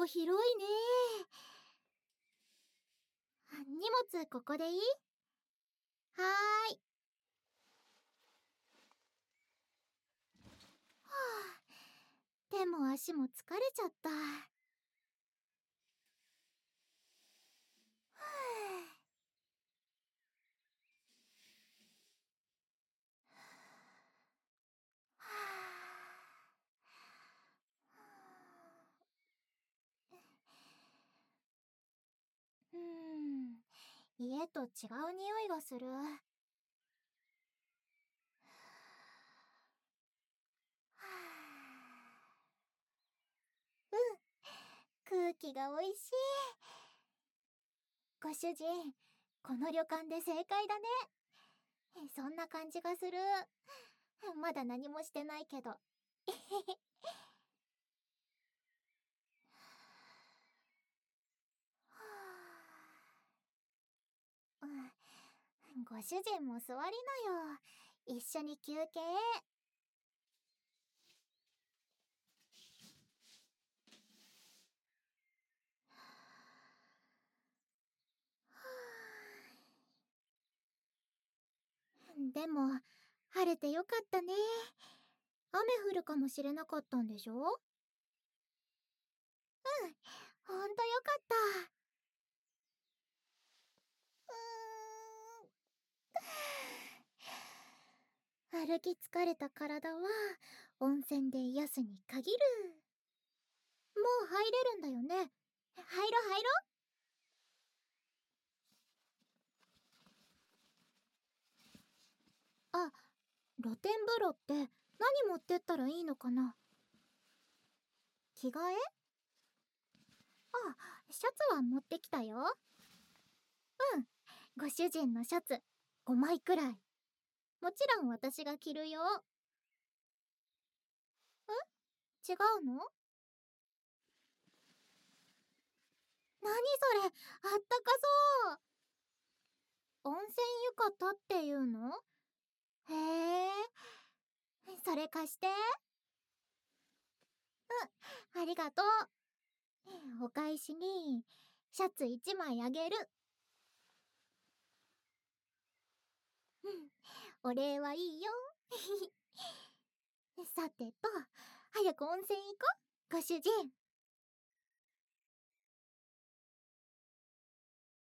構広いね。荷物ここでいい？はーい。はあ手も足も疲れちゃった。家と違う匂いがする。うん。空気がおいしい。ご主人この旅館で正解だね。そんな感じがする。まだ何もしてないけど。ご主人も座りなよ。一緒に休憩。でも晴れてよかったね。雨降るかもしれなかったんでしょ？うんほんとよかったうーん歩き疲れた体は温泉で癒すに限る。もう入れるんだよね。入ろ入ろあ露天風呂って何持ってったらいいのかな。着替え？あシャツは持ってきたよ。うん。ご主人のシャツ5枚くらい。もちろん私が着るよ。ん違うの？何それ？あったかそう。温泉浴衣っていうの？へえ。それ貸して。うん。ありがとう。お返しにシャツ1枚あげるうんお礼はいいよ さてと早く温泉行こうご主人。